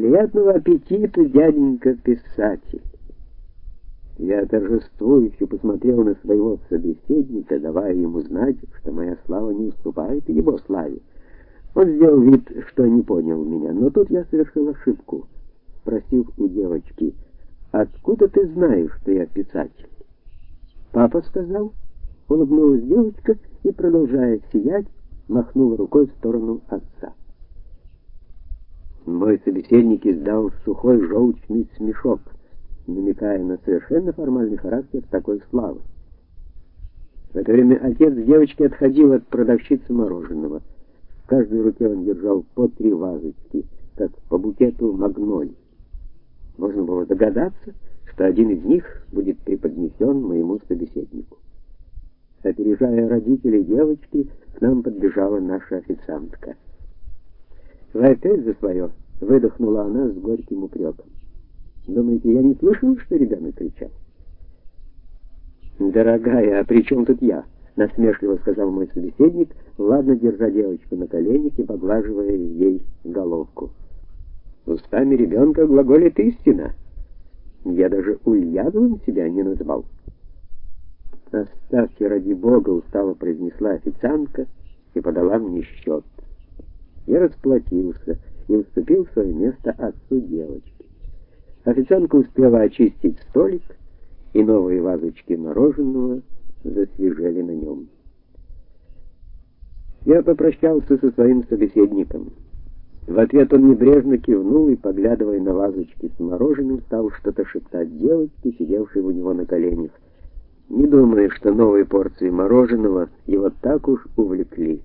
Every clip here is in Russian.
Приятного аппетита, дяденька писатель. Я торжествующе посмотрел на своего собеседника, давая ему знать, что моя слава не уступает его славе. Он сделал вид, что не понял меня, но тут я совершил ошибку, спросив у девочки: "Откуда ты знаешь, что я писатель?" "Папа сказал", улыбнулась девочка и продолжая сиять, махнула рукой в сторону отца. Мой собеседник издал сухой желчный смешок, намекая на совершенно формальный характер такой славы. В это время отец девочки отходил от продавщицы мороженого. В каждой руке он держал по три вазочки, как по букету магнолий. Можно было догадаться, что один из них будет преподнесен моему собеседнику. Опережая родителей девочки, к нам подбежала наша официантка. Вы опять за свое?» — выдохнула она с горьким упреком. Думаете, я не слышал, что ребенок кричал? Дорогая, а при чем тут я? насмешливо сказал мой собеседник, ладно держа девочку на коленях и поглаживая ей головку. Устами ребенка глаголит истина. Я даже Ульяновым себя не назвал. Оставьте ради бога, устало произнесла официантка и подала мне счет. Я расплатился и уступил свое место отцу девочки. Официантка успела очистить столик, и новые вазочки мороженого засвежели на нем. Я попрощался со своим собеседником. В ответ он небрежно кивнул и, поглядывая на вазочки с мороженым, стал что-то шептать девочке, сидевшей у него на коленях, не думая, что новые порции мороженого его так уж увлекли.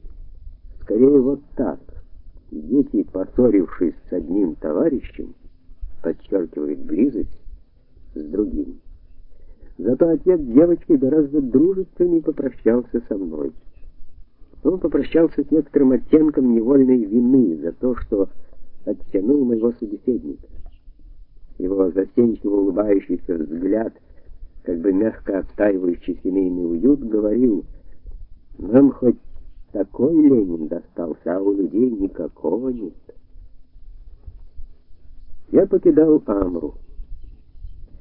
Скорее вот так. Дети, поссорившись с одним товарищем, подчеркивают близость с другим. Зато отец девочки гораздо дружественнее попрощался со мной. Он попрощался с некоторым оттенком невольной вины за то, что оттянул моего собеседника. Его застенчиво улыбающийся взгляд, как бы мягко отстаивающий семейный уют, говорил: "Нам хоть такой Ленин достался, а у людей никакого нет. Я покидал Амру.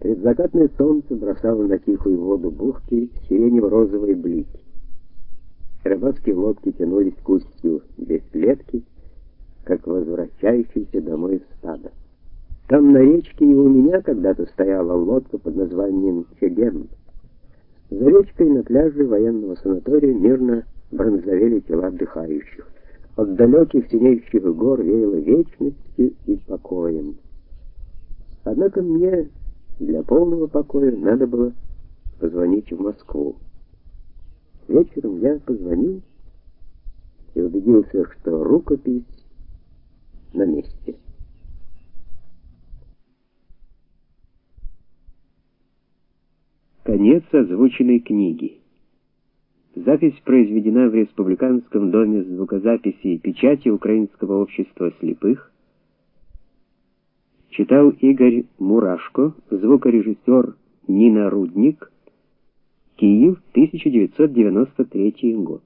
Предзакатное солнце бросало на тихую воду бухты сиренево-розовые блики. Рыбацкие лодки тянулись к устью без клетки, как возвращающиеся домой стадо. Там на речке и у меня когда-то стояла лодка под названием Чеген. За речкой на пляже военного санатория мирно бронзовели тела отдыхающих. От далеких синеющих гор веяло вечностью и покоем. Однако мне для полного покоя надо было позвонить в Москву. Вечером я позвонил и убедился, что рукопись на месте. Конец озвученной книги. Запись произведена в Республиканском доме звукозаписи и печати Украинского общества слепых. Читал Игорь Мурашко, звукорежиссер Нина Рудник. Киев, 1993 год.